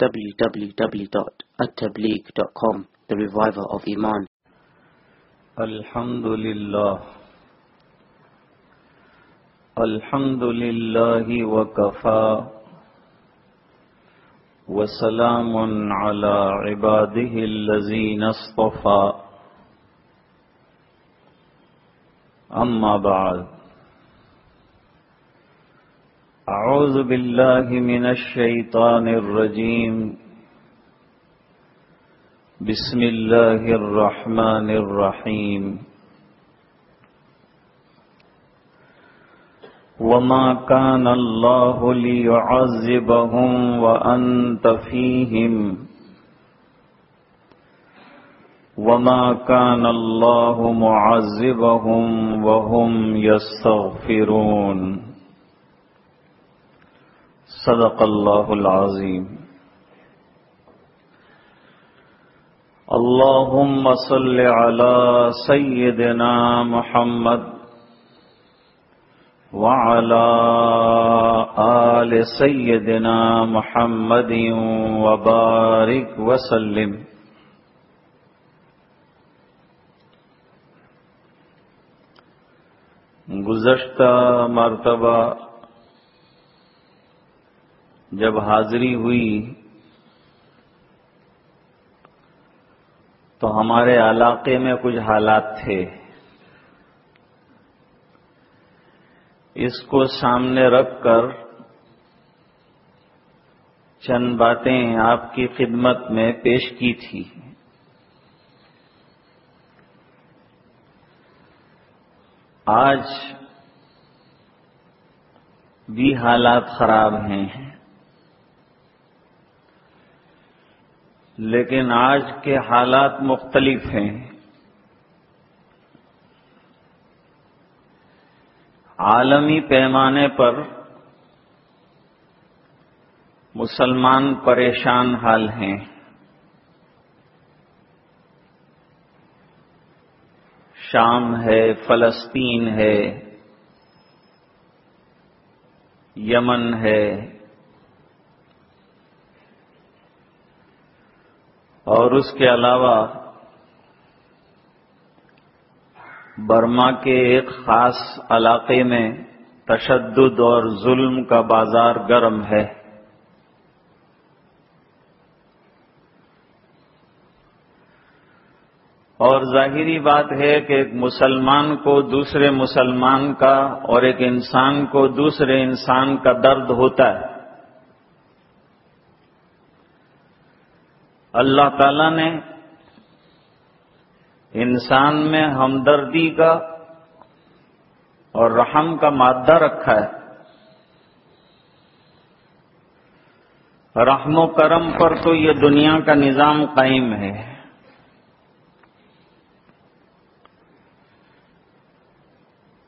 www.attableek.com The Reviver of Iman. الحمد لله الحمد لله وكفى وسلام على عباده الذين اصطفى أما بعد أعوذ بالله من الشيطان الرجيم. بسم الله الرحمن الرحيم. وما كان الله ليعذبهم وأنت فيهم. وما كان الله معذبهم وهم يستغفرون. صدق الله العظيم اللهم صل على سيدنا محمد وعلى آل سيدنا محمد وبارك وسلم۔ گزشتہ مرتبہ جب حاضری ہوئی تو ہمارے علاقے میں کچھ حالات تھے۔ اس کو سامنے رکھ کر چند باتیں آپ کی خدمت میں پیش کی تھی۔ آج بھی حالات خراب ہیں۔ لیکن آج کے حالات مختلف ہیں۔ عالمی پیمانے پر مسلمان پریشان حال ہیں۔ شام ہے، فلسطین ہے، یمن ہے اور اس کے علاوہ برما کے ایک خاص علاقے میں تشدد اور ظلم کا بازار گرم ہے۔ اور ظاہری بات ہے کہ ایک مسلمان کو دوسرے مسلمان کا اور ایک انسان کو دوسرے انسان کا درد ہوتا ہے۔ اللہ تعالی نے انسان میں ہمدردی کا اور رحم کا مادہ رکھا ہے۔ رحم و کرم پر تو یہ دنیا کا نظام قائم ہے۔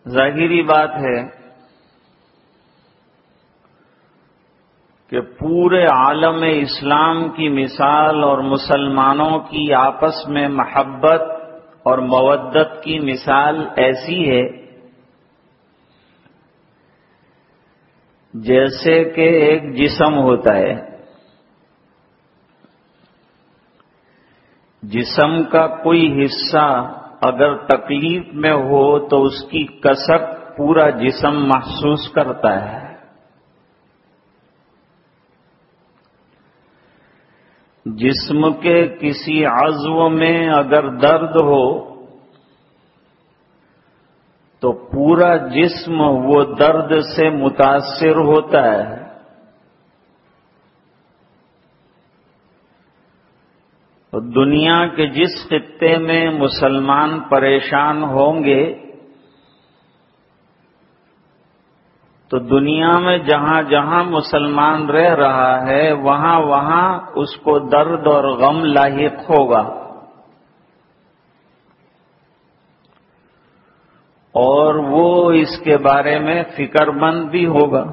ظاہری بات ہے کہ پورے عالم اسلام کی مثال اور مسلمانوں کی آپس میں محبت اور مودت کی مثال ایسی ہے۔ جیسے کہ ایک جسم ہوتا ہے۔ جسم کا کوئی حصہ اگر تکلیف میں ہو تو اس کی کسک پورا جسم محسوس کرتا ہے۔ جسم کے کسی عزو میں اگر درد ہو تو پورا جسم وہ درد سے متاثر ہوتا ہے۔ دنیا کے جس خطے میں مسلمان پریشان ہوں گے تو دنیا میں جہاں جہاں مسلمان رہ رہا ہے، وہاں وہاں اس کو درد اور غم لاحق ہوگا۔ اور وہ اس کے بارے میں فکر مند بھی ہوگا۔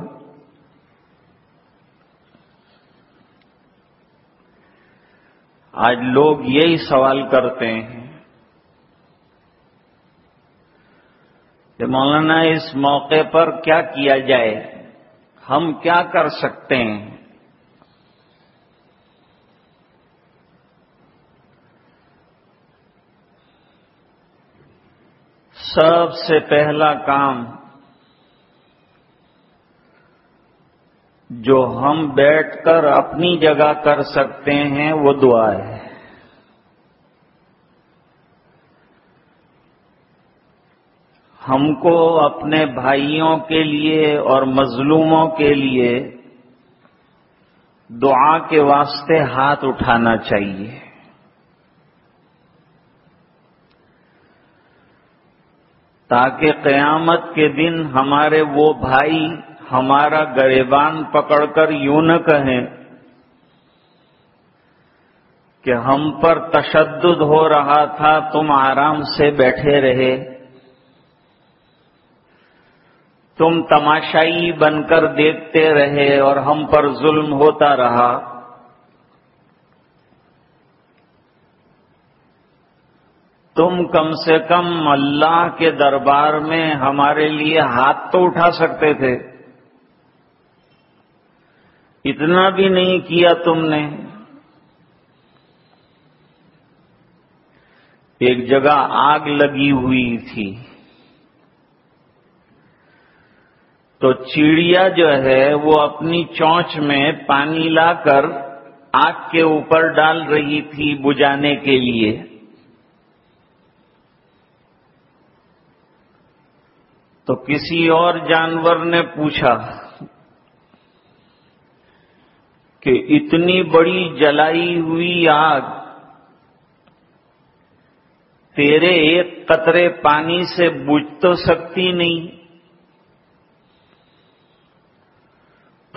آج لوگ یہی سوال کرتے ہیں۔ کہ مولانا اس موقع پر کیا کیا جائے؟ ہم کیا کر سکتے ہیں؟ سب سے پہلا کام جو ہم بیٹھ کر اپنی جگہ کر سکتے ہیں وہ دعا ہے۔ ہم کو اپنے بھائیوں کے لیے اور مظلوموں کے لیے دعا کے واسطے ہاتھ اٹھانا چاہیے۔ تاکہ قیامت کے دن ہمارے وہ بھائی ہمارا گریبان پکڑ کر یوں نہ کہیں کہ ہم پر تشدد ہو رہا تھا، تم آرام سے بیٹھے رہے۔ تم تماشائی بن کر دیکھتے رہے اور ہم پر ظلم ہوتا رہا۔ تم کم سے کم اللہ کے دربار میں ہمارے لیے ہاتھ تو اٹھا سکتے تھے۔ اتنا بھی نہیں کیا تم نے۔ ایک جگہ آگ لگی ہوئی تھی۔ تو چڑیا جو ہے وہ اپنی چونچ میں پانی لا کر آگ کے اوپر ڈال رہی تھی بجانے کے لیے۔ تو کسی اور جانور نے پوچھا کہ اتنی بڑی جلائی ہوئی آگ، تیرے ایک قطرے پانی سے بجھ تو سکتی نہیں۔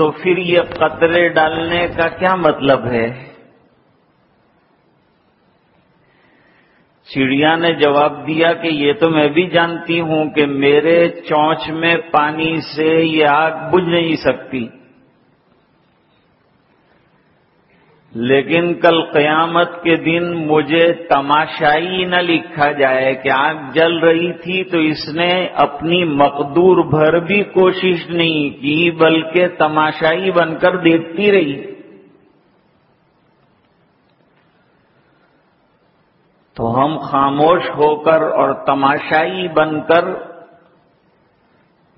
تو پھر یہ قطرے ڈالنے کا کیا مطلب ہے؟ چڑیا نے جواب دیا کہ یہ تو میں بھی جانتی ہوں کہ میرے چونچ میں پانی سے یہ آگ بجھ نہیں سکتی۔ لیکن کل قیامت کے دن مجھے تماشائی نہ لکھا جائے کہ آگ جل رہی تھی تو اس نے اپنی مقدور بھر بھی کوشش نہیں کی بلکہ تماشائی بن کر دیکھتی رہی۔ تو ہم خاموش ہو کر اور تماشائی بن کر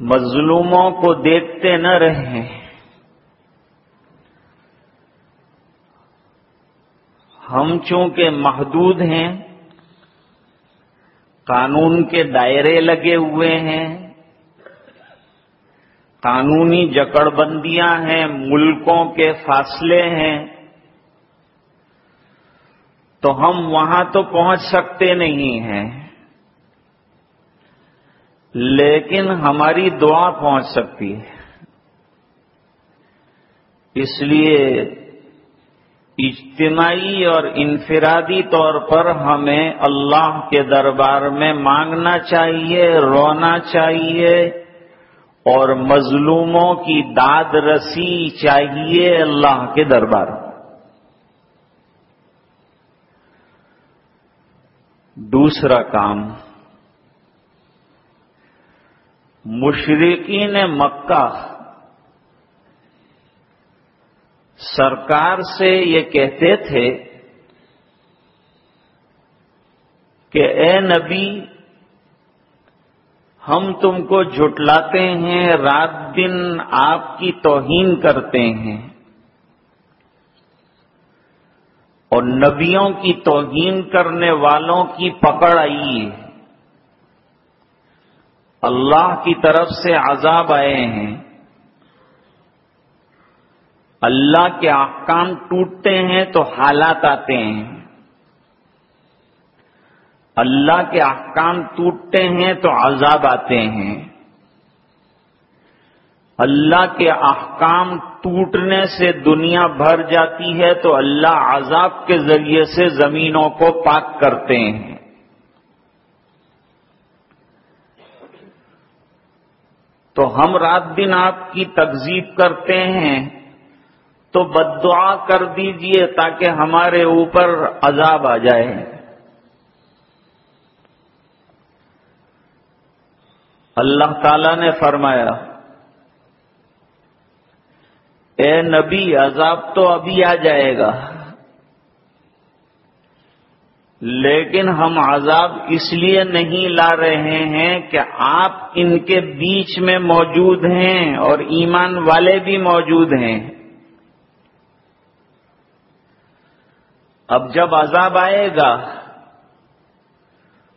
مظلوموں کو دیکھتے نہ رہیں ہم چونکہ محدود ہیں، قانون کے دائرے لگے ہوئے ہیں، قانونی جکڑ بندیاں ہیں، ملکوں کے فاصلے ہیں، تو ہم وہاں تو پہنچ سکتے نہیں ہیں۔ لیکن ہماری دعا پہنچ سکتی ہے۔ اس لیے اجتماعی اور انفرادی طور پر ہمیں اللہ کے دربار میں مانگنا چاہیے، رونا چاہیے، اور مظلوموں کی داد رسی چاہیے اللہ کے دربار دوسرا کام، مشرقین مکہ سرکار سے یہ کہتے تھے کہ اے نبی، ہم تم کو جھٹلاتے ہیں، رات دن آپ کی توہین کرتے ہیں۔ اور نبیوں کی توہین کرنے والوں کی پکڑ آئی ہے۔ اللہ کی طرف سے عذاب آئے ہیں۔ اللہ کے احکام ٹوٹتے ہیں تو حالات آتے ہیں۔ اللہ کے احکام ٹوٹتے ہیں تو عذاب آتے ہیں۔ اللہ کے احکام ٹوٹنے سے دنیا بھر جاتی ہے تو اللہ عذاب کے ذریعے سے زمینوں کو پاک کرتے ہیں۔ تو ہم رات دن آپ کی تکزیب کرتے ہیں۔ تو بد دعا کر دیجیے تاکہ ہمارے اوپر عذاب آ جائے۔ اللہ تعالی نے فرمایا، اے نبی، عذاب تو ابھی آ جائے گا، لیکن ہم عذاب اس لیے نہیں لا رہے ہیں کہ آپ ان کے بیچ میں موجود ہیں اور ایمان والے بھی موجود ہیں۔ اب جب عذاب آئے گا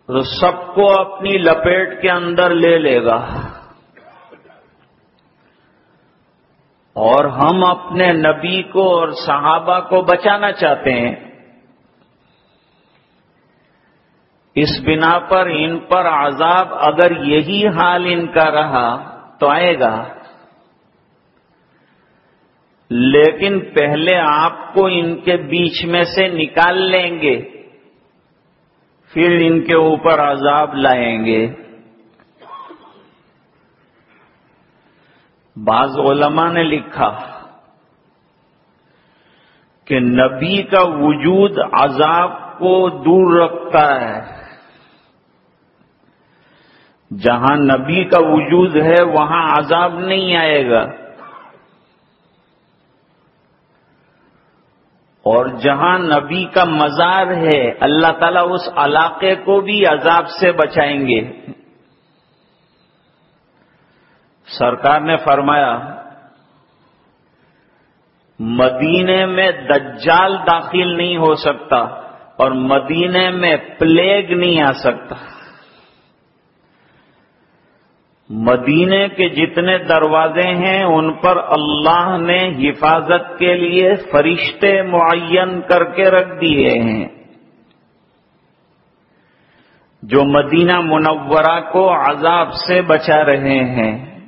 تو سب کو اپنی لپیٹ کے اندر لے لے گا اور ہم اپنے نبی کو اور صحابہ کو بچانا چاہتے ہیں۔ اس بنا پر ان پر عذاب اگر یہی حال ان کا رہا تو آئے گا۔ لیکن پہلے آپ کو ان کے بیچ میں سے نکال لیں گے، پھر ان کے اوپر عذاب لائیں گے۔ بعض علماء نے لکھا کہ نبی کا وجود عذاب کو دور رکھتا ہے۔ جہاں نبی کا وجود ہے، وہاں عذاب نہیں آئے گا۔ اور جہاں نبی کا مزار ہے، اللہ تعالیٰ اس علاقے کو بھی عذاب سے بچائیں گے۔ سرکار نے فرمایا، مدینے میں دجال داخل نہیں ہو سکتا اور مدینے میں پلیگ نہیں آ سکتا۔ مدینے کے جتنے دروازے ہیں، ان پر اللہ نے حفاظت کے لیے فرشتے معین کر کے رکھ دیے ہیں۔ جو مدینہ منورہ کو عذاب سے بچا رہے ہیں۔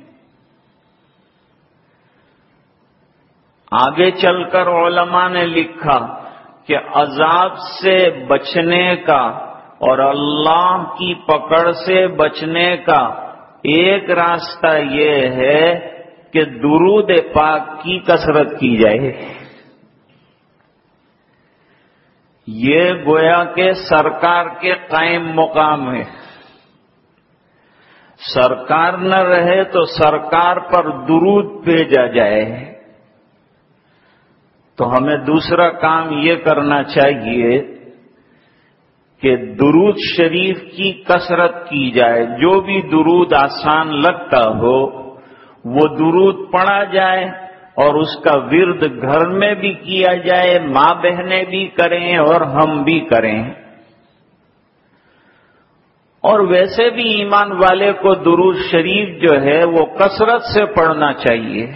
آگے چل کر علماء نے لکھا کہ عذاب سے بچنے کا اور اللہ کی پکڑ سے بچنے کا ایک راستہ یہ ہے کہ درود پاک کی کثرت کی جائے۔ یہ گویا کے سرکار کے قائم مقام ہے۔ سرکار نہ رہے تو سرکار پر درود بھیجا جائے۔ تو ہمیں دوسرا کام یہ کرنا چاہیے کہ درود شریف کی کثرت کی جائے، جو بھی درود آسان لگتا ہو، وہ درود پڑا جائے اور اس کا ورد گھر میں بھی کیا جائے، ماں بہنیں بھی کریں اور ہم بھی کریں۔ اور ویسے بھی ایمان والے کو درود شریف جو ہے، وہ کثرت سے پڑھنا چاہیے۔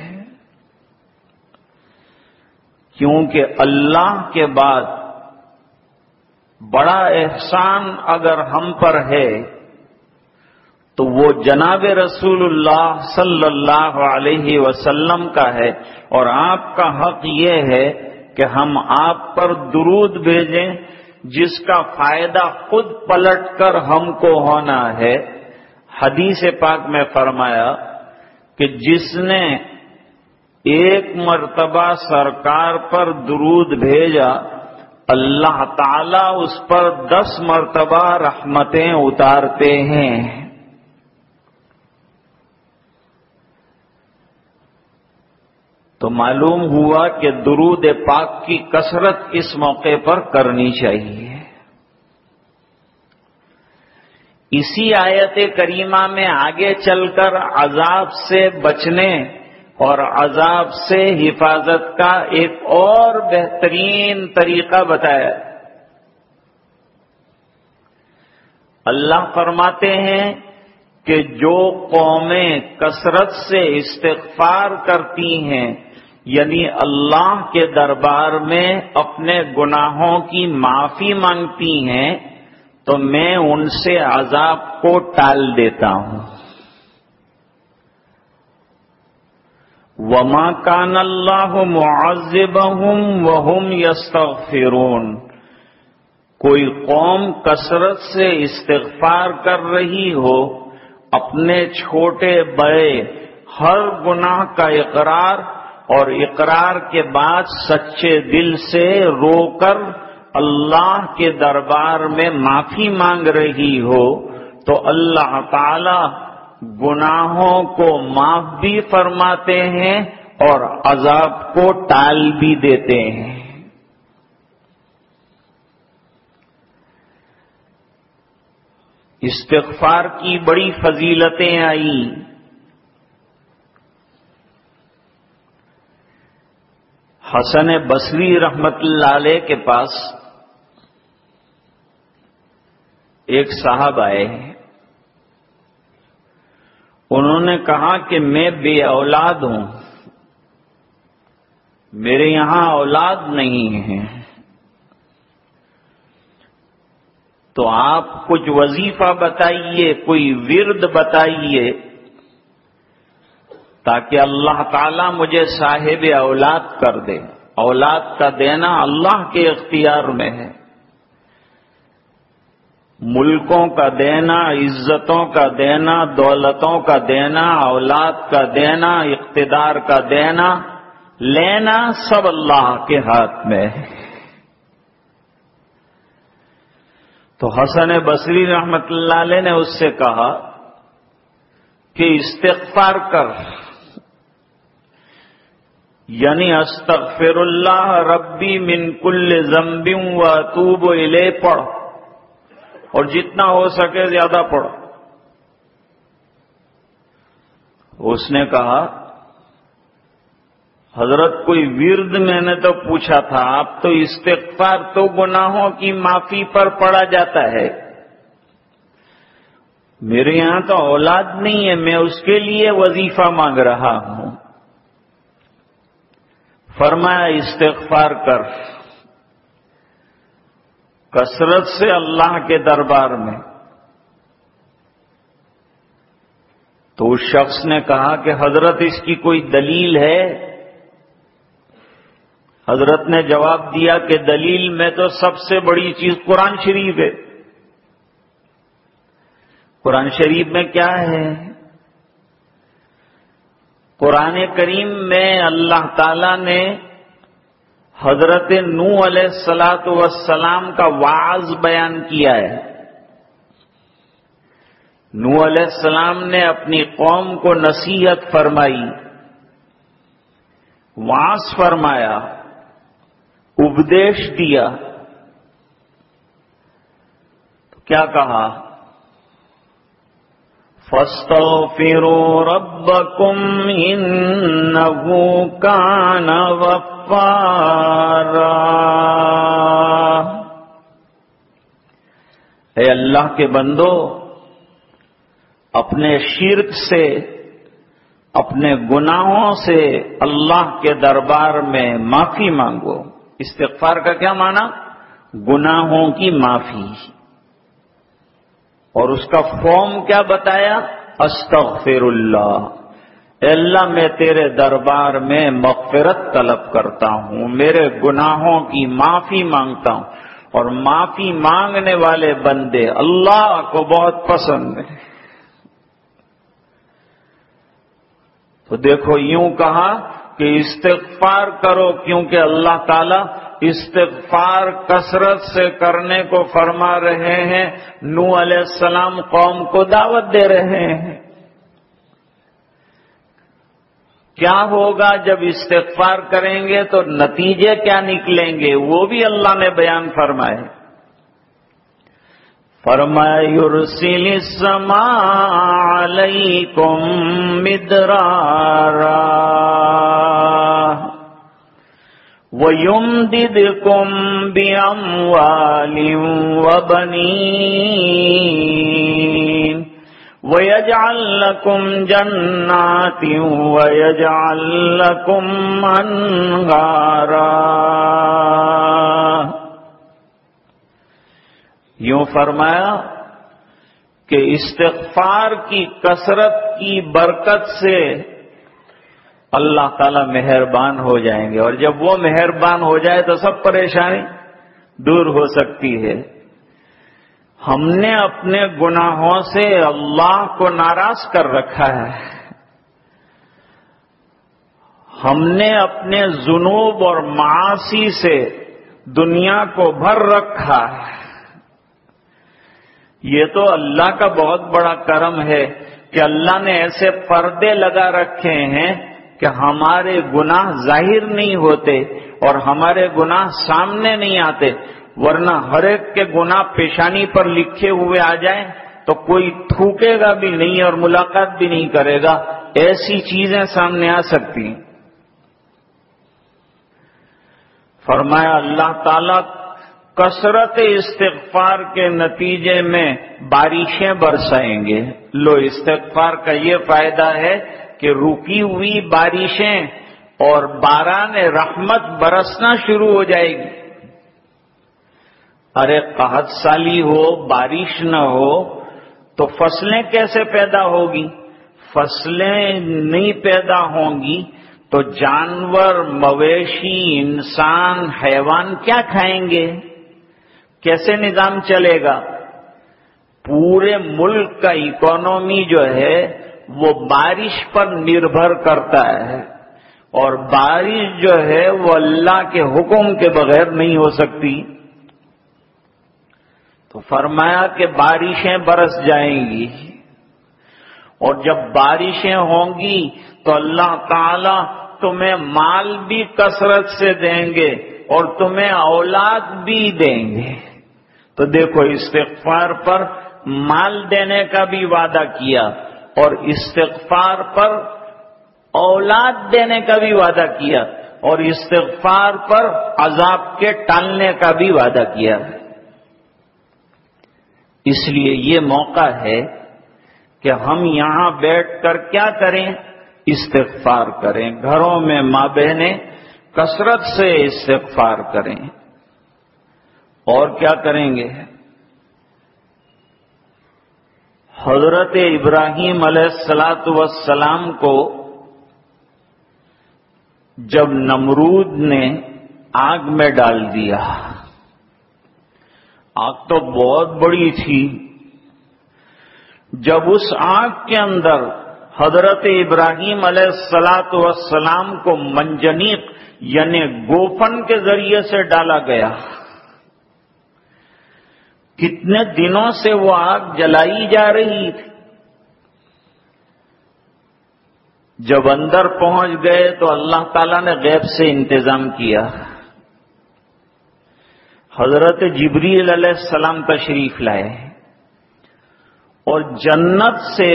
کیونکہ اللہ کے بعد بڑا احسان اگر ہم پر ہے، تو وہ جناب رسول اللہ صلی اللہ علیہ وسلم کا ہے۔ اور آپ کا حق یہ ہے کہ ہم آپ پر درود بھیجیں، جس کا فائدہ خود پلٹ کر ہم کو ہونا ہے۔ حدیث پاک میں فرمایا کہ جس نے ایک مرتبہ سرکار پر درود بھیجا اللہ تعالی اس پر دس مرتبہ رحمتیں اتارتے ہیں۔ تو معلوم ہوا کہ درود پاک کی کثرت اس موقع پر کرنی چاہیے۔ اسی آیت کریمہ میں آگے چل کر عذاب سے بچنے اور عذاب سے حفاظت کا ایک اور بہترین طریقہ بتایا۔ اللہ فرماتے ہیں کہ جو قومیں کثرت سے استغفار کرتی ہیں یعنی اللہ کے دربار میں اپنے گناہوں کی معافی مانگتی ہیں، تو میں ان سے عذاب کو ٹال دیتا ہوں۔ وما کان اللہ معذبهم وهم يستغفرون کوئی قوم کثرت سے استغفار کر رہی ہو، اپنے چھوٹے بڑے ہر گناہ کا اقرار اور اقرار کے بعد سچے دل سے رو کر اللہ کے دربار میں معافی مانگ رہی ہو، تو اللہ تعالی گناہوں کو معاف بھی فرماتے ہیں اور عذاب کو ٹال بھی دیتے ہیں۔ استغفار کی بڑی فضیلتیں آئی حسن بصری رحمت اللہ علیہ کے پاس ایک صاحب آئے ہیں۔ انہوں نے کہا کہ میں بے اولاد ہوں۔ میرے یہاں اولاد نہیں ہے۔ تو آپ کچھ وظیفہ بتائیے، کوئی ورد بتائیے تاکہ اللہ تعالی مجھے صاحب اولاد کر دے۔ اولاد کا دینا اللہ کے اختیار میں ہے۔ ملکوں کا دینا، عزتوں کا دینا، دولتوں کا دینا، اولاد کا دینا، اقتدار کا دینا، لینا سب اللہ کے ہاتھ میں ہے۔ تو حسن بصری رحمت اللہ علیہ نے اس سے کہا کہ استغفار کر۔ یعنی استغفر اللہ ربی من کل زمبیم و توب پڑھ۔ اور جتنا ہو سکے زیادہ پڑھ اس نے کہا، حضرت، کوئی ورد میں نے تو پوچھا تھا، آپ تو استغفار تو گناہوں کی معافی پر پڑا جاتا ہے۔ میرے یہاں تو اولاد نہیں ہے، میں اس کے لیے وظیفہ مانگ رہا ہوں۔ فرمایا، استغفار کر۔ کثرت سے اللہ کے دربار میں۔ تو اس شخص نے کہا کہ حضرت اس کی کوئی دلیل ہے؟ حضرت نے جواب دیا کہ دلیل میں تو سب سے بڑی چیز قرآن شریف ہے۔ قرآن شریف میں کیا ہے؟ قرآن کریم میں اللہ تعالی نے حضرت نو علیہ السلاۃ وسلام کا واز بیان کیا ہے۔ نو علیہ السلام نے اپنی قوم کو نصیحت فرمائی۔ واس فرمایا، اپدیش دیا۔ کیا کہا؟ فَاسْتَغْفِرُوا رَبَّكُمْ إِنَّهُ كَانَ غَفَّارًا اے اللہ کے بندو، اپنے شرک سے، اپنے گناہوں سے اللہ کے دربار میں معافی مانگو۔ استغفار کا کیا معنی؟ گناہوں کی معافی۔ اور اس کا فارم کیا بتایا؟ استغفر اللہ اے اللہ میں تیرے دربار میں مغفرت طلب کرتا ہوں، میرے گناہوں کی معافی مانگتا ہوں۔ اور معافی مانگنے والے بندے اللہ کو بہت پسند ہے تو دیکھو یوں کہا کہ استغفار کرو کیونکہ اللہ تعالی استغفار کثرت سے کرنے کو فرما رہے ہیں۔ نو علیہ السلام قوم کو دعوت دے رہے ہیں۔ کیا ہوگا جب استغفار کریں گے تو نتیجے کیا نکلیں گے؟ وہ بھی اللہ نے بیان فرمائے۔ فرمائے یرسل السماء علیکم مدرارا وَيُمْدِدْكُمْ بِأَمْوَالٍ وَبَنِينَ وَيَجْعَلْ لَكُمْ جَنَّاتٍ وَيَجْعَلْ لَكُمْ أَنْهَارًا یوں فرمایا کہ استغفار کی کثرت کی برکت سے اللہ تعالی مہربان ہو جائیں گے اور جب وہ مہربان ہو جائے تو سب پریشانی دور ہو سکتی ہے۔ ہم نے اپنے گناہوں سے اللہ کو ناراض کر رکھا ہے۔ ہم نے اپنے جنوب اور معاشی سے دنیا کو بھر رکھا ہے۔ یہ تو اللہ کا بہت بڑا کرم ہے کہ اللہ نے ایسے پردے لگا رکھے ہیں کہ ہمارے گناہ ظاہر نہیں ہوتے اور ہمارے گناہ سامنے نہیں آتے۔ ورنہ ہر ایک کے گناہ پیشانی پر لکھے ہوئے آ جائیں تو کوئی تھوکے گا بھی نہیں اور ملاقات بھی نہیں کرے گا۔ ایسی چیزیں سامنے آ سکتی ہیں۔ فرمایا، اللہ تعالی کثرت استغفار کے نتیجے میں بارشیں برسائیں گے۔ لو، استغفار کا یہ فائدہ ہے کہ رکی ہوئی بارشیں اور باران رحمت برسنا شروع ہو جائے گی۔ ارے قحط سالی ہو، بارش نہ ہو، تو فصلیں کیسے پیدا ہوگی؟ فصلیں نہیں پیدا ہوں گی، تو جانور، مویشی، انسان، حیوان کیا کھائیں گے؟ کیسے نظام چلے گا؟ پورے ملک کا اکانومی جو ہے، وہ بارش پر نربھر کرتا ہے۔ اور بارش جو ہے، وہ اللہ کے حکم کے بغیر نہیں ہو سکتی۔ تو فرمایا کہ بارشیں برس جائیں گی اور جب بارشیں ہوں گی تو اللہ تعالی تمہیں مال بھی کثرت سے دیں گے اور تمہیں اولاد بھی دیں گے۔ تو دیکھو، استغفار پر مال دینے کا بھی وعدہ کیا اور استغفار پر اولاد دینے کا بھی وعدہ کیا اور استغفار پر عذاب کے ٹالنے کا بھی وعدہ کیا۔ اس لیے یہ موقع ہے کہ ہم یہاں بیٹھ کر کیا کریں؟ استغفار کریں۔ گھروں میں ماں بہنیں کثرت سے استغفار کریں۔ اور کیا کریں گے؟ حضرت ابراہیم علیہ السلاۃ وسلام کو جب نمرود نے آگ میں ڈال دیا۔ آگ تو بہت بڑی تھی۔ جب اس آگ کے اندر حضرت ابراہیم علیہ السلاۃ وسلام کو منجنیق یعنی گوفن کے ذریعے سے ڈالا گیا۔ کتنے دنوں سے وہ آگ جلائی جا رہی تھی۔ جب اندر پہنچ گئے تو اللہ تعالیٰ نے غیب سے انتظام کیا۔ حضرت جبریل علیہ السلام تشریف لائے اور جنت سے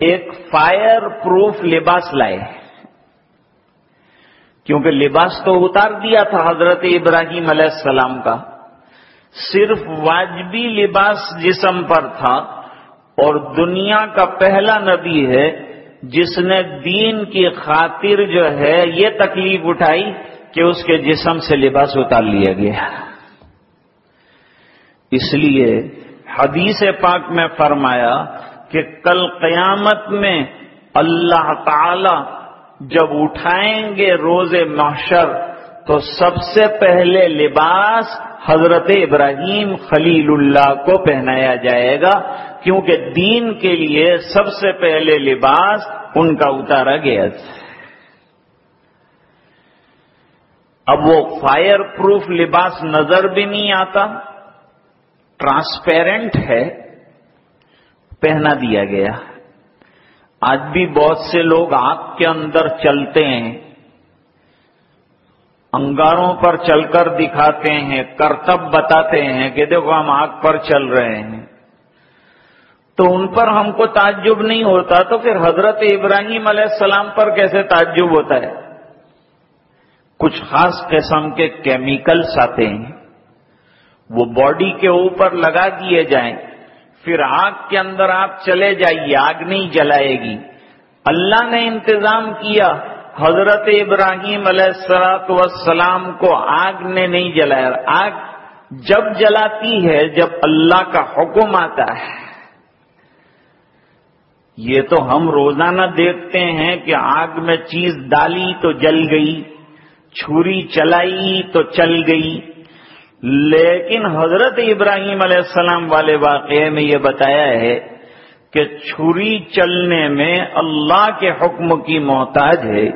ایک فائر پروف لباس لائے کیونکہ لباس تو اتار دیا تھا حضرت ابراہیم علیہ السلام کا، صرف واجبی لباس جسم پر تھا اور دنیا کا پہلا نبی ہے جس نے دین کی خاطر جو ہے یہ تکلیف اٹھائی کہ اس کے جسم سے لباس اتار لیا گیا۔ اس لیے حدیث پاک میں فرمایا کہ کل قیامت میں اللہ تعالی جب اٹھائیں گے روز محشر تو سب سے پہلے لباس حضرت ابراہیم خلیل اللہ کو پہنایا جائے گا، کیونکہ دین کے لیے سب سے پہلے لباس ان کا اتارا گیا۔ اب وہ فائر پروف لباس نظر بھی نہیں آتا۔ ٹرانسپیرنٹ ہے، پہنا دیا گیا۔ آج بھی بہت سے لوگ آگ کے اندر چلتے ہیں، انگاروں پر چل کر دکھاتے ہیں، کرتب بتاتے ہیں کہ دیکھو ہم آگ پر چل رہے ہیں۔ تو ان پر ہم کو تعجب نہیں ہوتا تو پھر حضرت ابراہیم علیہ السلام پر کیسے تعجب ہوتا ہے؟ کچھ خاص قسم کے کیمیکلس آتے ہیں۔ وہ باڈی کے اوپر لگا دیے جائیں۔ پھر آگ کے اندر آپ چلے جائیے، آگ نہیں جلائے گی۔ اللہ نے انتظام کیا، حضرت ابراہیم علیہ السلاط وسلام کو آگ نے نہیں جلایا۔ آگ جب جلاتی ہے، جب اللہ کا حکم آتا ہے۔ یہ تو ہم روزانہ دیکھتے ہیں کہ آگ میں چیز ڈالی تو جل گئی، چھری چلائی تو چل گئی۔ لیکن حضرت ابراہیم علیہ السلام والے واقعے میں یہ بتایا ہے کہ چھری چلنے میں اللہ کے حکم کی محتاج ہے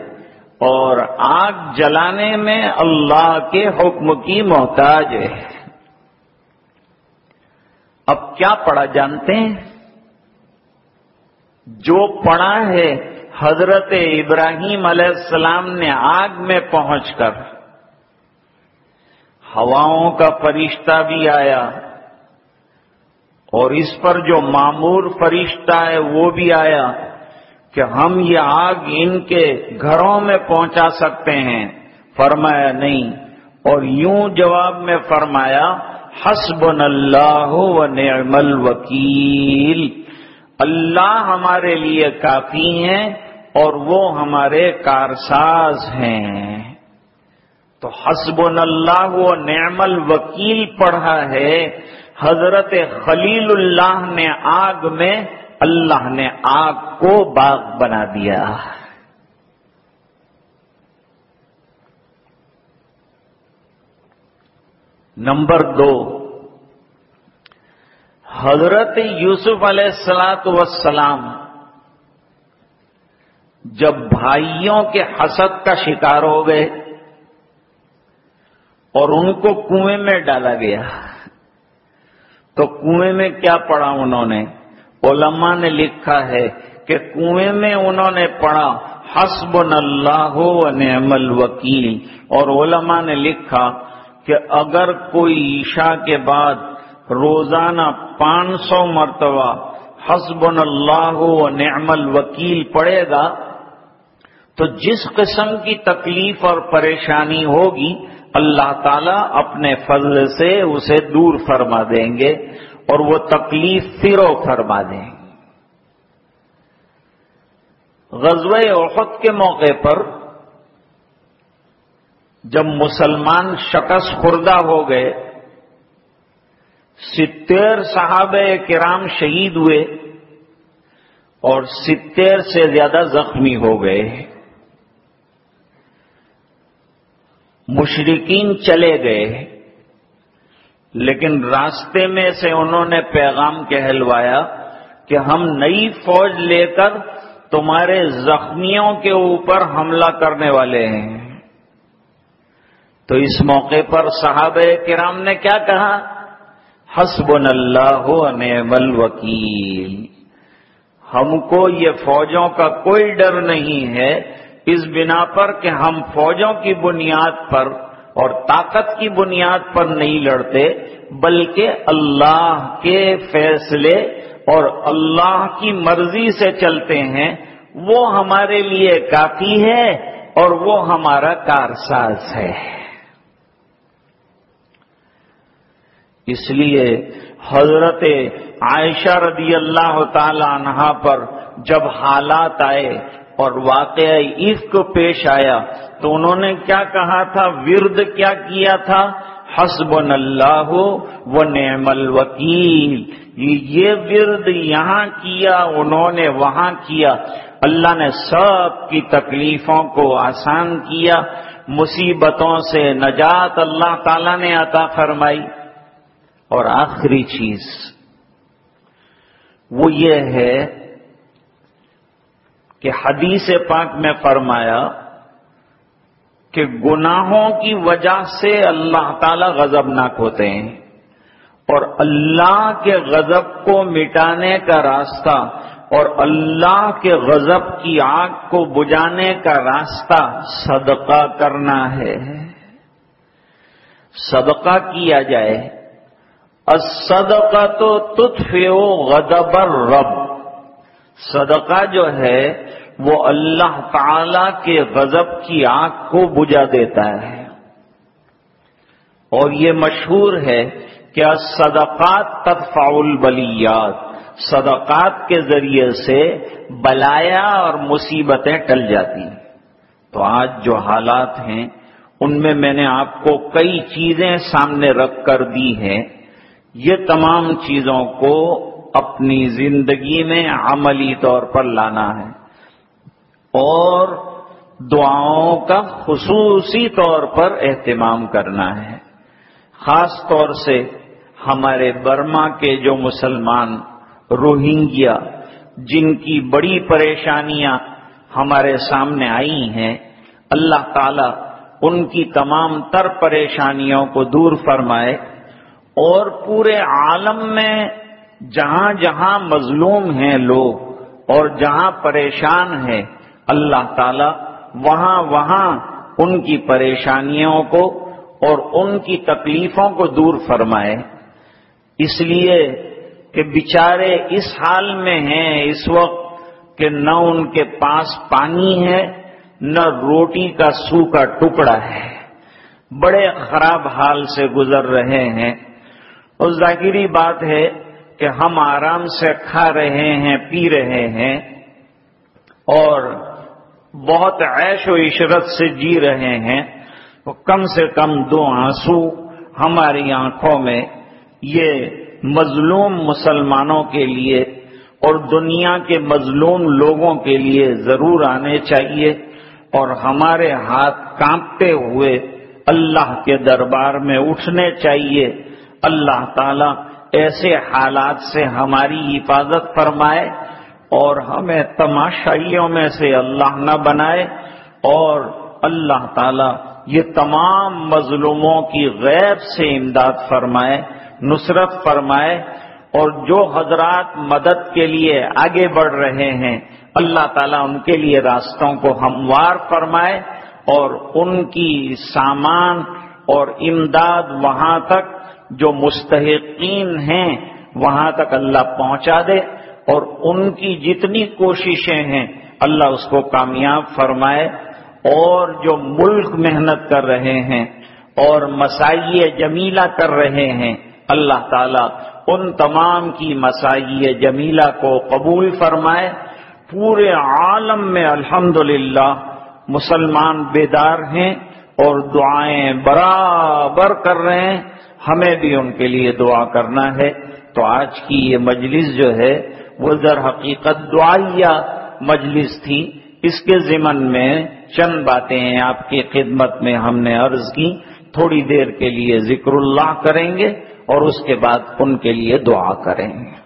اور آگ جلانے میں اللہ کے حکم کی محتاج ہے۔ اب کیا پڑھا جانتے ہیں؟ جو پڑھا ہے حضرت ابراہیم علیہ السلام نے آگ میں پہنچ کر ہواؤں کا فرشتہ بھی آیا اور اس پر جو معمور فرشتہ ہے وہ بھی آیا کہ ہم یہ آگ ان کے گھروں میں پہنچا سکتے ہیں۔ فرمایا نہیں۔ اور یوں جواب میں فرمایا حسب اللہ و نعم الوکیل۔ اللہ ہمارے لیے کافی ہیں اور وہ ہمارے کارساز ہیں۔ تو حسب اللہ و نعم الوکیل پڑھا ہے، حضرت خلیل اللہ نے آگ میں، اللہ نے آگ کو باغ بنا دیا۔ نمبر دو، حضرت یوسف علیہ السلاط وسلام جب بھائیوں کے حسد کا شکار ہو گئے اور ان کو کنویں میں ڈالا گیا۔ تو کنویں میں کیا پڑھا انہوں نے؟ علماء نے لکھا ہے کہ کنویں میں انہوں نے پڑھا حسب اللہ و نعم الوکیل۔ اور علماء نے لکھا کہ اگر کوئی عشاء کے بعد روزانہ پانچ سو مرتبہ حسب اللہ و نعم الوکیل پڑے گا، تو جس قسم کی تکلیف اور پریشانی ہوگی اللہ تعالیٰ اپنے فضل سے اسے دور فرما دیں گے اور وہ تکلیف فرو فرما دیں گے۔ غزوہ احد کے موقع پر جب مسلمان شکست خوردہ ہو گئے ستر صحابہ کرام شہید ہوئے اور ستر سے زیادہ زخمی ہو گئے۔ مشرقین چلے گئے، لیکن راستے میں سے انہوں نے پیغام کہلوایا کہ ہم نئی فوج لے کر تمہارے زخمیوں کے اوپر حملہ کرنے والے ہیں۔ تو اس موقع پر صحابہ کرام نے کیا کہا؟ حسب اللہ نعم الوکیل۔ ہم کو یہ فوجوں کا کوئی ڈر نہیں ہے اس بنا پر کہ ہم فوجوں کی بنیاد پر اور طاقت کی بنیاد پر نہیں لڑتے، بلکہ اللہ کے فیصلے اور اللہ کی مرضی سے چلتے ہیں، وہ ہمارے لیے کافی ہے اور وہ ہمارا کارساز ہے۔ اس لیے حضرت عائشہ رضی اللہ تعالی عنہا پر جب حالات آئے اور واقعہ عفق پیش آیا تو انہوں نے کیا کہا تھا؟ ورد کیا کیا تھا؟ حسب اللہ و نعم الوکیل۔ یہ ورد یہاں کیا، انہوں نے وہاں کیا۔ اللہ نے سب کی تکلیفوں کو آسان کیا، مصیبتوں سے نجات اللہ تعالی نے عطا فرمائی۔ اور آخری چیز وہ یہ ہے کہ حدیث پاک میں فرمایا کہ گناہوں کی وجہ سے اللہ تعالی غضب ناک ہوتے ہیں اور اللہ کے غضب کو مٹانے کا راستہ اور اللہ کے غضب کی آگ کو بجانے کا راستہ صدقہ کرنا ہے۔ صدقہ کیا جائے۔ صدقہ تو تطفی غضب الرب۔ صدقہ جو ہے وہ اللہ تعالی کے غضب کی آنکھ کو بجا دیتا ہے۔ اور یہ مشہور ہے کہ صدقات تدفع البلیات، صدقات کے ذریعے سے بلایا اور مصیبتیں ٹل جاتی۔ تو آج جو حالات ہیں، ان میں میں نے آپ کو کئی چیزیں سامنے رکھ کر دی ہیں۔ یہ تمام چیزوں کو اپنی زندگی میں عملی طور پر لانا ہے اور دعاؤں کا خصوصی طور پر اہتمام کرنا ہے خاص طور سے ہمارے برما کے جو مسلمان روہنگیا جن کی بڑی پریشانیاں ہمارے سامنے آئی ہیں، اللہ تعالی ان کی تمام تر پریشانیوں کو دور فرمائے اور پورے عالم میں جہاں جہاں مظلوم ہیں لوگ اور جہاں پریشان ہیں، اللہ تعالی وہاں وہاں ان کی پریشانیوں کو اور ان کی تکلیفوں کو دور فرمائے۔ اس لیے کہ بیچارے اس حال میں ہیں اس وقت کہ نہ ان کے پاس پانی ہے، نہ روٹی کا سو کا ٹکڑا ہے۔ بڑے خراب حال سے گزر رہے ہیں۔ اور ظاہری بات ہے کہ ہم آرام سے کھا رہے ہیں، پی رہے ہیں اور بہت عیش و عشرت سے جی رہے ہیں، تو کم سے کم دو آنسو ہماری آنکھوں میں یہ مظلوم مسلمانوں کے لیے اور دنیا کے مظلوم لوگوں کے لیے ضرور آنے چاہیے اور ہمارے ہاتھ کانپتے ہوئے اللہ کے دربار میں اٹھنے چاہیے۔ اللہ تعالی ایسے حالات سے ہماری حفاظت فرمائے اور ہمیں تماشائیوں میں سے اللہ نہ بنائے اور اللہ تعالی یہ تمام مظلوموں کی غیب سے امداد فرمائے، نصرت فرمائے اور جو حضرات مدد کے لیے آگے بڑھ رہے ہیں، اللہ تعالیٰ ان کے لیے راستوں کو ہموار فرمائے اور ان کی سامان اور امداد وہاں تک جو مستحقین ہیں، وہاں تک اللہ پہنچا دے اور ان کی جتنی کوششیں ہیں، اللہ اس کو کامیاب فرمائے اور جو ملک محنت کر رہے ہیں اور مسائی جمیلہ کر رہے ہیں، اللہ تعالیٰ ان تمام کی مسائی جمیلہ کو قبول فرمائے۔ پورے عالم میں الحمد مسلمان بیدار ہیں اور دعائیں برابر کر رہے ہیں۔ ہمیں بھی ان کے لیے دعا کرنا ہے۔ تو آج کی یہ مجلس جو ہے، وہ در حقیقت دعائیا مجلس تھی۔ اس کے ضمن میں چند باتیں آپ کی خدمت میں ہم نے عرض کی۔ تھوڑی دیر کے لیے ذکر اللہ کریں گے اور اس کے بعد ان کے لیے دعا کریں گے۔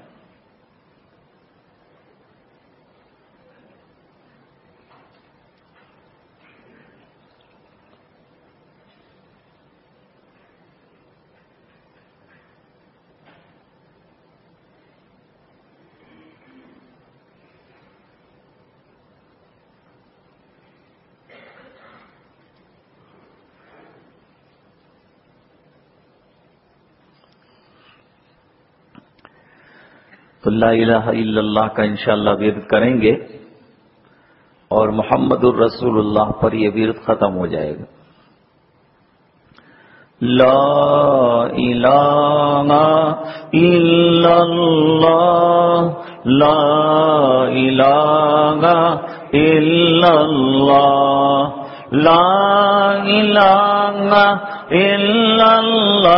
لا الہ الا اللہ کا انشاءاللہ ورد کریں گے اور محمد الرسول اللہ پر یہ ورد ختم ہو جائے گا۔ لا الہ الا اللہ، لا الہ الا اللہ، لا الہ الا اللہ،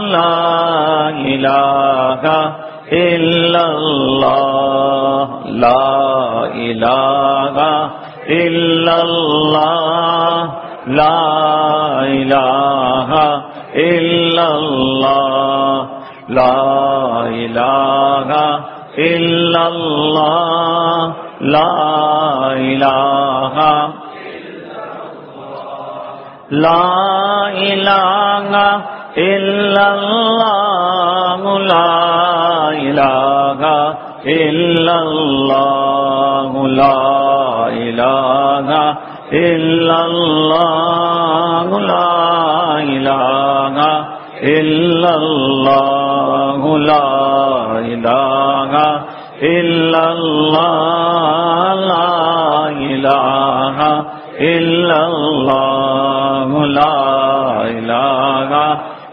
لا الہ إلا الله، لا إله إلا الله، لا إله إلا الله، لا إله إلا الله، لا إله لا إله إلا الله لا الہ الا اللہ لا الہ الا اللہ لا الہ الا اللہ لا الہ الا اللہ لا الہ الا اللہ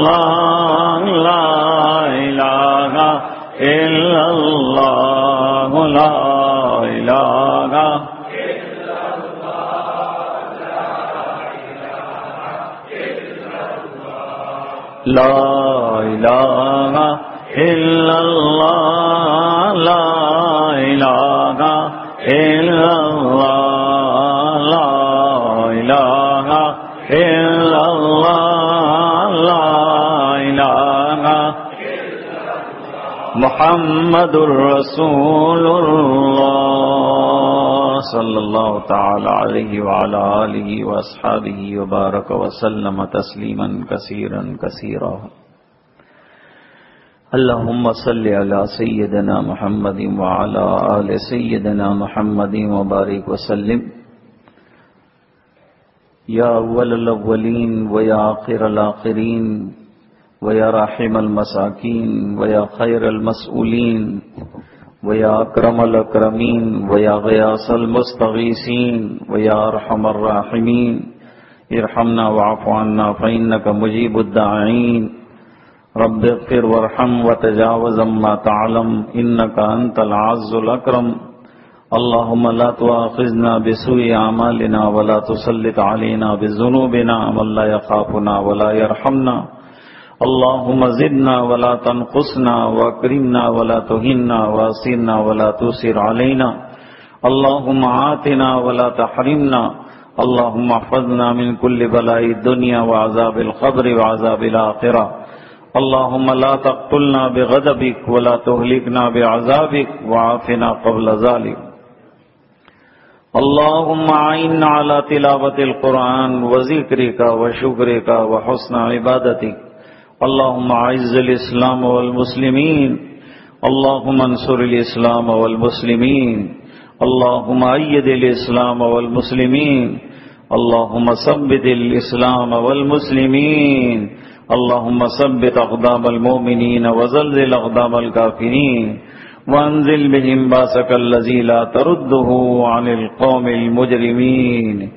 اللہ لا الہ الا اللہ لا الہ لا الہ الا اللہ لا الہ الا اللہ لا الہ الا محمد الرسول اللہ صلی اللہ تعالی علیہ وعلا آلہ واصحابہ وبارک وسلم تسلیما کثیرا کثیرا۔ اللهم صل على سيدنا محمد وعلى آل سيدنا محمد وبارك وسلم۔ یا أول الأولين ويا آخر الآخرين ويا راحم المساكين ويا خير المسؤولين ويا أكرم الأكرمين ويا غياث المستغيثين ويا أرحم الراحمين ارحمنا واعف عنا فإنك مجيب الداعين رب اغفر وارحم وتجاوز ما تعلم إنك أنت العز الأكرم اللهم لا تؤاخذنا بسوء أعمالنا ولا تسلط علينا بذنوبنا من لا يخافنا ولا يرحمنا اللهم زدنا ولا تنقصنا واكرمنا ولا تهنا واسرنا ولا تسر علينا اللهم عاتنا ولا تحرمنا اللهم احفظنا من كل بلاء الدنيا وعذاب القبر وعذاب الآخرة اللهم لا تقتلنا بغضبك ولا تهلكنا بعذابك وعافنا قبل ذلك اللهم عين على تلاوة القرآن وذكرك وشكرك وحسن عبادتك اللهم عز الإسلام والمسلمين، اللهم انصر الإسلام والمسلمين، اللهم أيد الإسلام والمسلمين، اللهم ثبت الإسلام والمسلمين، اللهم ثبت أقدام المؤمنين وزلزل أقدام الكافرين، وانزل بهم باسك الذي لا ترده عن القوم المجرمين.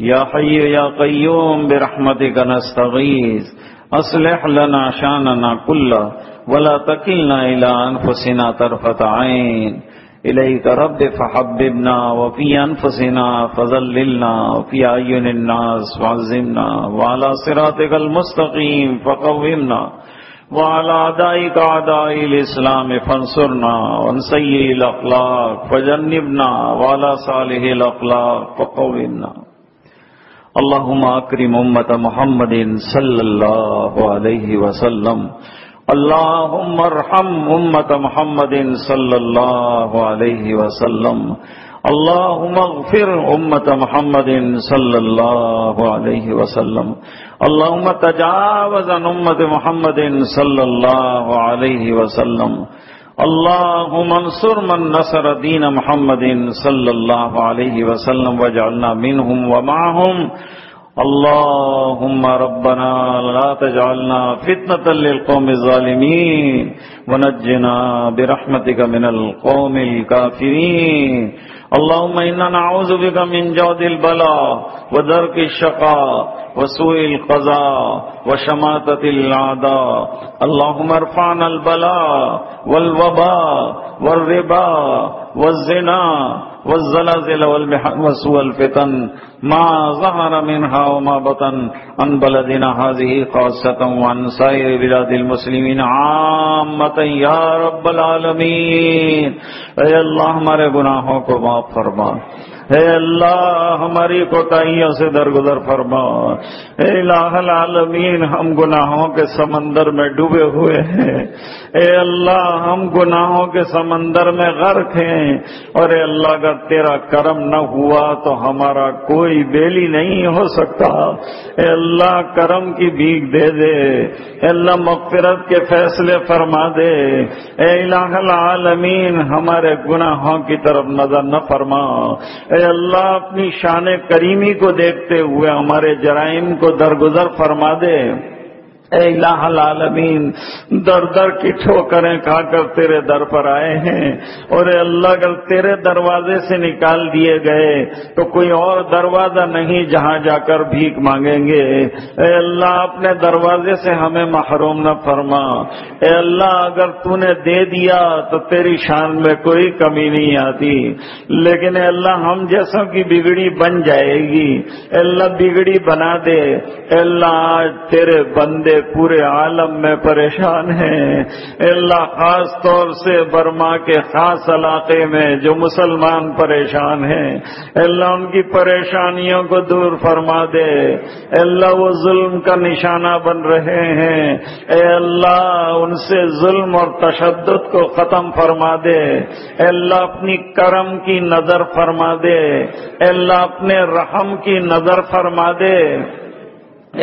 يا حي يا قيوم، برحمتك نستغيث. أصلح لنا شاننا كله ولا تكلنا إلى أنفسنا طرفة عين. إليك رب فحببنا وفي أنفسنا فذللنا وفي أعين الناس فعزمنا وعلى صراطك المستقيم فقومنا وعلى أعدائك أعداء الإسلام فانصرنا وعن سيء الأخلاق فجنبنا وعلى صالح الأخلاق فقومنا. اللهم أكرم أمة محمد صلى الله عليه وسلم اللهم ارحم أمة محمد صلى الله عليه وسلم اللهم اغفر أمة محمد صلى الله عليه وسلم اللهم تجاوز عن أمة محمد صلى الله عليه وسلم اللهم انصر من نصر دين محمد صلى الله عليه وسلم واجعلنا منهم ومعهم اللهم ربنا لا تجعلنا فتنة للقوم الظالمين ونجنا برحمتك من القوم الكافرين اللهم إنا نعوذ بك من جود البلاء ودرك الشقاء وسوء القضاء وشماتة الأعداء. اللهم ارفعنا البلاء والوباء والربا والزنا والزلازل والمحن وسوء الفتن ما ظهر منها وما بطن عن بلدنا هذه خاصة وعن سائر بلاد المسلمين عامة يا رب العالمين. اے اللہ ہمارے گناہوں کو معاف فرما۔ اے اللہ، ہماری کوتاہیوں سے درگزر فرما۔ اے الہ العالمین، ہم گناہوں کے سمندر میں ڈوبے ہوئے ہیں۔ اے اللہ، ہم گناہوں کے سمندر میں غرق ہیں۔ اور اے اللہ، اگر تیرا کرم نہ ہوا تو ہمارا کوئی بیلی نہیں ہو سکتا۔ اے اللہ، کرم کی بھیگ دے دے۔ اے اللہ، مغفرت کے فیصلے فرما دے۔ اے الہ العالمین، ہمارے گناہوں کی طرف نظر نہ فرما۔ اے اللہ اپنی شان کریمی کو دیکھتے ہوئے ہمارے جرائم کو درگزر فرما دے۔ اے الہ العالمین، در در کی ٹھوکریں کھا کر تیرے در پر آئے ہیں۔ اور اے اللہ، اگر تیرے دروازے سے نکال دیے گئے، تو کوئی اور دروازہ نہیں جہاں جا کر بھیک مانگیں گے۔ اے اللہ، اپنے دروازے سے ہمیں محروم نہ فرما۔ اے اللہ، اگر تو نے دے دیا، تو تیری شان میں کوئی کمی نہیں آتی۔ لیکن اے اللہ، ہم جیسوں کی بگڑی بن جائے گی۔ اے اللہ، بگڑی بنا دے۔ اے اللہ، آج تیرے بندے پورے عالم میں پریشان ہیں۔ اللہ خاص طور سے برما کے خاص علاقے میں جو مسلمان پریشان ہیں۔ اللہ ان کی پریشانیوں کو دور فرما دے۔ اللہ وہ ظلم کا نشانہ بن رہے ہیں۔ اے اللہ ان سے ظلم اور تشدد کو ختم فرما دے۔ اللہ اپنی کرم کی نظر فرما دے۔ اللہ اپنے رحم کی نظر فرما دے۔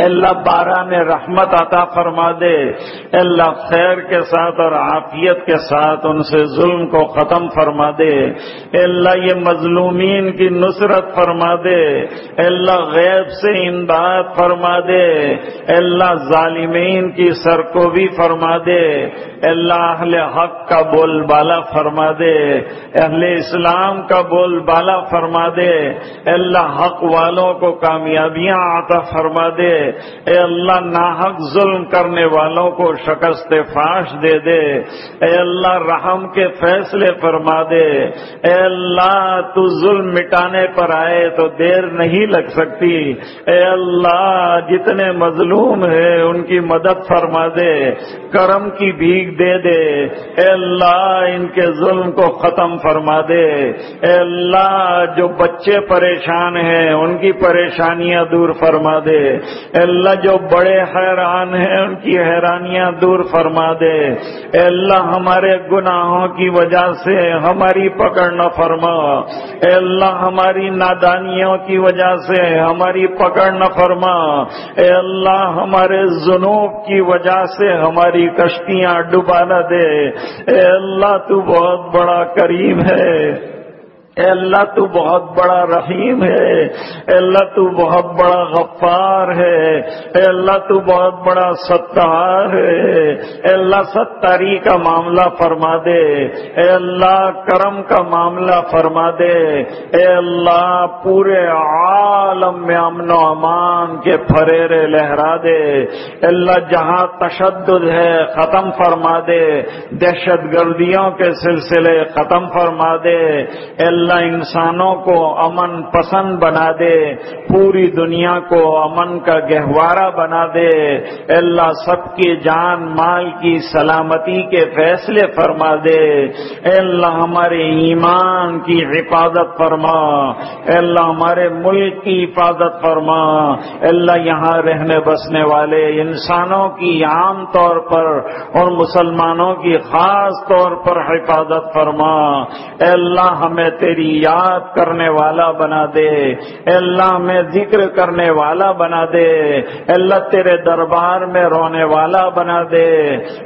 اللہ بارہ نے رحمت عطا فرما دے۔ اللہ خیر کے ساتھ اور عافیت کے ساتھ ان سے ظلم کو ختم فرما دے۔ اللہ یہ مظلومین کی نصرت فرما دے۔ اللہ غیب سے امداد فرما دے۔ اللہ ظالمین کی سر کو بھی فرما دے۔ اللہ اہل حق کا بول بالا فرما دے۔ اہل اسلام کا بول بالا فرما دے۔ اللہ حق والوں کو کامیابیاں عطا فرما دے۔ اے اللہ ناحق ظلم کرنے والوں کو شکست فاش دے دے۔ اے اللہ رحم کے فیصلے فرما دے۔ اے اللہ تو ظلم مٹانے پر آئے تو دیر نہیں لگ سکتی۔ اے اللہ جتنے مظلوم ہیں ان کی مدد فرما دے، کرم کی بھیگ دے دے۔ اے اللہ ان کے ظلم کو ختم فرما دے۔ اے اللہ جو بچے پریشان ہیں ان کی پریشانیاں دور فرما دے۔ اللہ جو بڑے حیران ہیں، ان کی حیرانیاں دور فرما دے۔ اے اللہ، ہمارے گناہوں کی وجہ سے ہماری پکڑ نہ فرما۔ اے اللہ، ہماری نادانیوں کی وجہ سے ہماری پکڑ نہ فرما۔ اے اللہ، ہمارے جنوب کی وجہ سے ہماری کشتیاں ڈبا نہ دے۔ اے اللہ، تو بہت بڑا کریم ہے۔ اے اللہ تو بہت بڑا رحیم ہے، اے اللہ تو بہت بڑا غفار ہے، اے اللہ تو بہت بڑا ستار ہے۔ اے اللہ ستاری کا معاملہ فرما دے، اے اللہ کرم کا معاملہ فرما دے۔ اے اللہ پورے عالم میں امن و امان کے پھریرے لہرا دے۔ اے اللہ جہاں تشدد ہے ختم فرما دے۔ دہشت گردیوں کے سلسلے ختم فرما دے۔ اے اللہ اللہ انسانوں کو امن پسند بنا دے، پوری دنیا کو امن کا گہوارہ بنا دے۔ اللہ سب کی جان، مال کی سلامتی کے فیصلے فرما دے۔ اللہ ہمارے ایمان کی حفاظت فرما۔ اللہ ہمارے ملک کی حفاظت فرما۔ اللہ یہاں رہنے بسنے والے انسانوں کی عام طور پر اور مسلمانوں کی خاص طور پر حفاظت فرما۔ اللہ ہمیں تیری تیری یاد کرنے والا بنا دے، اے اللہ میں ذکر کرنے والا بنا دے، اے اللہ تیرے دربار میں رونے والا بنا دے،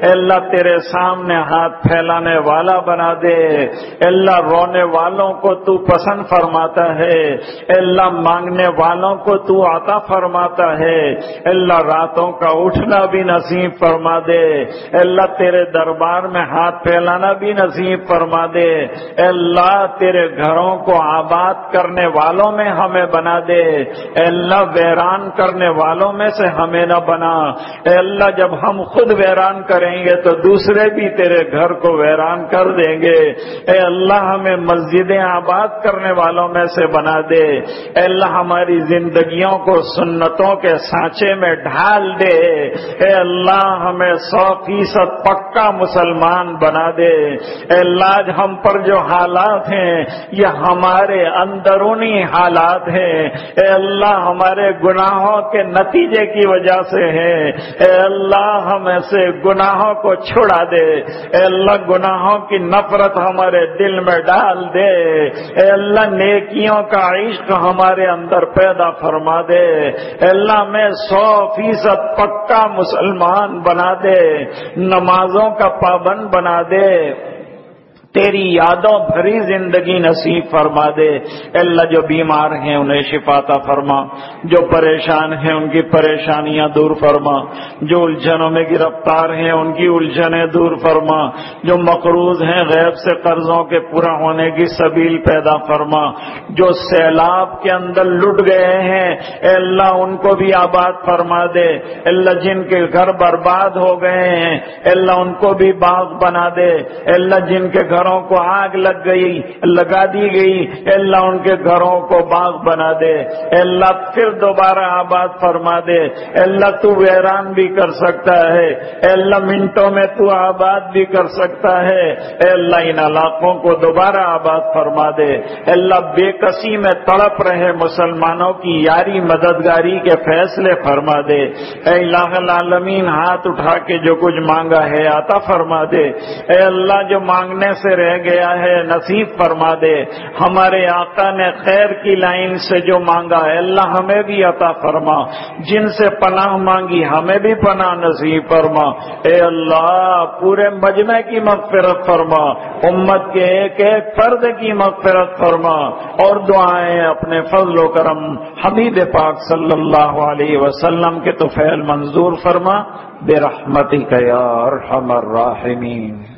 اے اللہ تیرے سامنے ہاتھ پھیلانے والا بنا دے، اے اللہ رونے والوں کو تو پسند فرماتا ہے، اے اللہ مانگنے والوں کو تو عطا فرماتا ہے، اے اللہ راتوں کا اٹھنا بھی نصیب فرما دے، اے اللہ تیرے دربار میں ہاتھ پھیلانا بھی نصیب فرما دے، اے اللہ تیرے گھروں کو آباد کرنے والوں میں ہمیں بنا دے۔ اللہ، ویران کرنے والوں میں سے ہمیں نہ بنا۔ اے اللہ، جب ہم خود ویران کریں گے تو دوسرے بھی تیرے گھر کو ویران کر دیں گے۔ اے اللہ، ہمیں مسجدیں آباد کرنے والوں میں سے بنا دے۔ اے اللہ، ہماری زندگیوں کو سنتوں کے سانچے میں ڈھال دے۔ اے اللہ، ہمیں سو فیصد پکا مسلمان بنا دے۔ اے اللہ، آج ہم پر جو حالات ہیں یہ ہمارے اندرونی حالات ہیں۔ اے اللہ، ہمارے گناہوں کے نتیجے کی وجہ سے ہے اے اللہ، ہم ایسے گناہوں کو چھڑا دے۔ اے اللہ، گناہوں کی نفرت ہمارے دل میں ڈال دے۔ اے اللہ، نیکیوں کا عشق ہمارے اندر پیدا فرما دے۔ اے اللہ، میں سو فیصد پکا مسلمان بنا دے۔ نمازوں کا پابند بنا دے۔ تیری یادوں بھری زندگی نصیب فرما دے۔ اللہ جو بیمار ہیں انہیں شفاتا فرما۔ جو پریشان ہیں ان کی پریشانیاں دور فرما۔ جو الجھنوں میں گرفتار ہیں ان کی الجھنیں دور فرما۔ جو مقروض ہیں غیب سے قرضوں کے پورا ہونے کی سبیل پیدا فرما۔ جو سیلاب کے اندر لٹ گئے ہیں، اے اللہ ان کو بھی آباد فرما دے۔ اللہ جن کے گھر برباد ہو گئے ہیں اللہ ان کو بھی باغ بنا دے۔ اللہ جن کے گھر گھروں کو آگ لگ گئی، لگا دی گئی۔ اللہ ان کے گھروں کو باغ بنا دے۔ اللہ پھر دوبارہ آباد فرما دے۔ اللہ تو ویران بھی کر سکتا ہے۔ اللہ منٹوں میں تو آباد بھی کر سکتا ہے۔ اللہ ان علاقوں کو دوبارہ آباد فرما دے۔ اللہ بے کسی میں تڑپ رہے مسلمانوں کی یاری مددگاری کے فیصلے فرما دے۔ اے اللہ العالمین، ہاتھ اٹھا کے جو کچھ مانگا ہے آتا فرما دے۔ اے اللہ، جو مانگنے سے رہ گیا ہے، نصیب فرما دے۔ ہمارے آقا نے خیر کی لائن سے جو مانگا ہے، اللہ ہمیں بھی عطا فرما۔ جن سے پناہ مانگی، ہمیں بھی پناہ نصیب فرما۔ اے اللہ، پورے مجمع کی مغفرت فرما۔ امت کے ایک ایک فرد کی مغفرت فرما۔ اور دعائیں اپنے فضل و کرم حبیب پاک صلی اللہ علیہ وسلم کے تو فعل منظور فرما۔ بے رحمتی کا یار ہمر راہمین